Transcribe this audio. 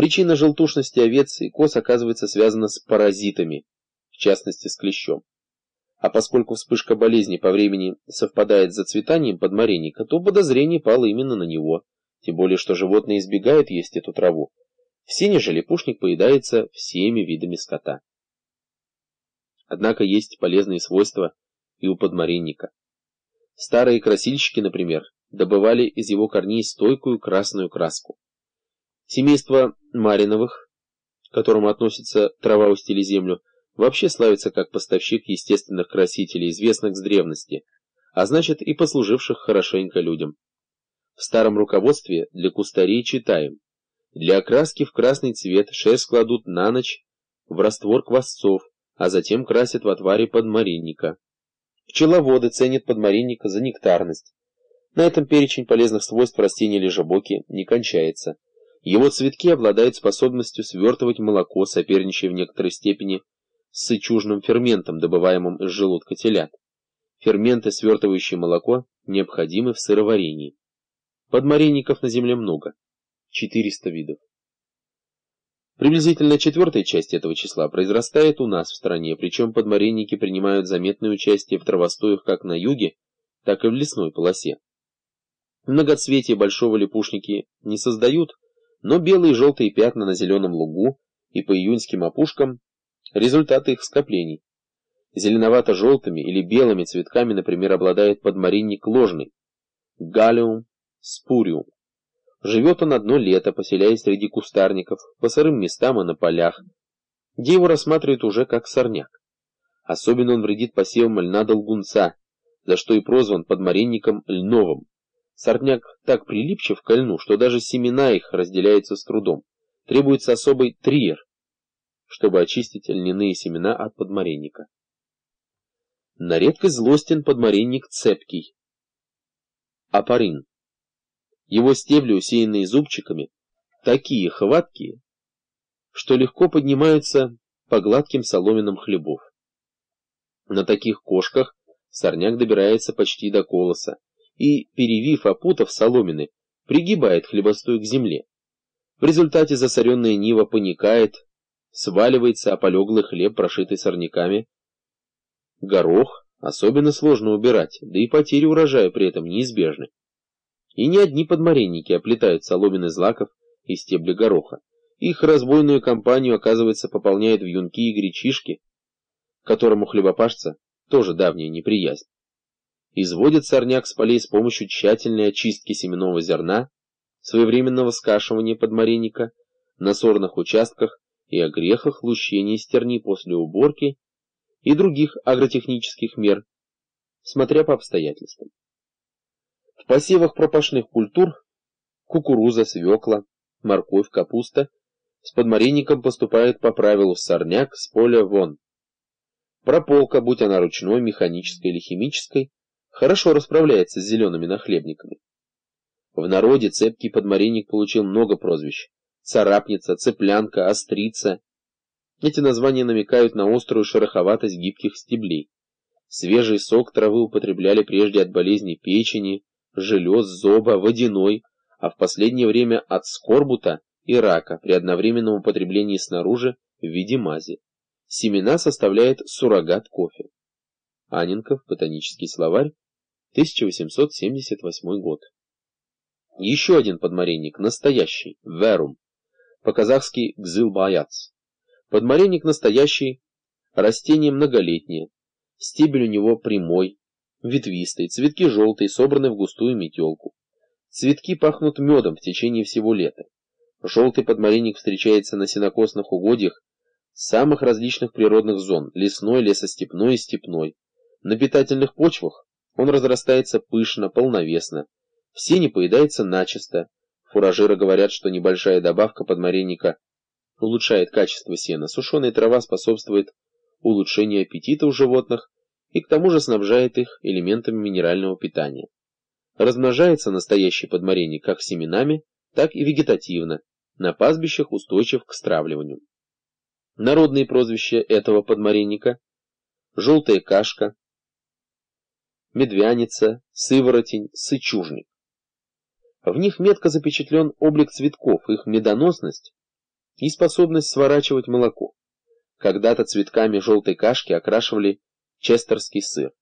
Причина желтушности овец и коз оказывается связана с паразитами, в частности с клещом. А поскольку вспышка болезни по времени совпадает с зацветанием подмаренника, то подозрение пало именно на него, тем более что животные избегают есть эту траву. В сене же липушник поедается всеми видами скота. Однако есть полезные свойства и у подмаренника. Старые красильщики, например, добывали из его корней стойкую красную краску. Семейство Мариновых, к которому относится трава у стили землю, вообще славится как поставщик естественных красителей, известных с древности, а значит и послуживших хорошенько людям. В старом руководстве для кустарей читаем. Для окраски в красный цвет шерсть кладут на ночь в раствор квасцов, а затем красят в отваре подмаринника. Пчеловоды ценят подмаринника за нектарность. На этом перечень полезных свойств растения лежебоки не кончается. Его цветки обладают способностью свертывать молоко, соперничая в некоторой степени с сычужным ферментом, добываемым из желудка телят. Ферменты, свертывающие молоко, необходимы в сыроварении. Подмаренников на земле много. 400 видов. Приблизительно четвертая часть этого числа произрастает у нас в стране, причем подмаренники принимают заметное участие в травостоях как на юге, так и в лесной полосе. Многоцветие большого липушники не создают, но белые и желтые пятна на зеленом лугу и по июньским опушкам Результаты их скоплений. Зеленовато-желтыми или белыми цветками, например, обладает подмаринник ложный, галиум спуриум. Живет он одно лето, поселяясь среди кустарников, по сырым местам и на полях, где его рассматривают уже как сорняк. Особенно он вредит посевам льна долгунца, за что и прозван подмаринником льновым. Сорняк так прилипчив к льну, что даже семена их разделяются с трудом. Требуется особый триер, чтобы очистить льняные семена от подмаренника. На редкость злостен подмаренник цепкий. Апарин. Его стебли, усеянные зубчиками, такие хваткие, что легко поднимаются по гладким соломенным хлебов. На таких кошках сорняк добирается почти до колоса и, перевив опутав соломины, пригибает хлебостой к земле. В результате засоренная нива паникает, сваливается ополеглый хлеб, прошитый сорняками. Горох особенно сложно убирать, да и потери урожая при этом неизбежны. И не одни подмаренники оплетают соломины злаков и стебли гороха. Их разбойную компанию, оказывается, пополняет вьюнки и гречишки, которому хлебопашца тоже давняя неприязнь. Изводят сорняк с полей с помощью тщательной очистки семенного зерна, своевременного скашивания подмаренника на сорных участках и о грехах лущения стерни после уборки и других агротехнических мер, смотря по обстоятельствам. В посевах пропашных культур кукуруза, свекла, морковь, капуста с подмаренником поступают по правилу сорняк с поля вон. Прополка, будь она ручной, механической или химической, хорошо расправляется с зелеными нахлебниками. В народе цепкий подмаренник получил много прозвищ царапница, цыплянка, острица. Эти названия намекают на острую шероховатость гибких стеблей. Свежий сок травы употребляли прежде от болезней печени, желез, зоба, водяной, а в последнее время от скорбута и рака при одновременном употреблении снаружи в виде мази. Семена составляет суррогат кофе. Анинков, ботанический словарь, 1878 год. Еще один подмаренник, настоящий, верум, по-казахски гзыл-баяц. Подмаренник настоящий, растение многолетнее, стебель у него прямой, ветвистый, цветки желтые, собраны в густую метелку. Цветки пахнут медом в течение всего лета. Желтый подмаренник встречается на сенокосных угодьях самых различных природных зон – лесной, лесостепной и степной. На питательных почвах он разрастается пышно, полновесно. В сене поедается начисто, Фуражиры говорят, что небольшая добавка подмаренника улучшает качество сена. Сушеная трава способствует улучшению аппетита у животных и к тому же снабжает их элементами минерального питания. Размножается настоящий подмаренник как семенами, так и вегетативно, на пастбищах устойчив к стравливанию. Народные прозвища этого подмаренника – желтая кашка, медвяница, сыворотень, сычужник. В них метко запечатлен облик цветков, их медоносность и способность сворачивать молоко. Когда-то цветками желтой кашки окрашивали честерский сыр.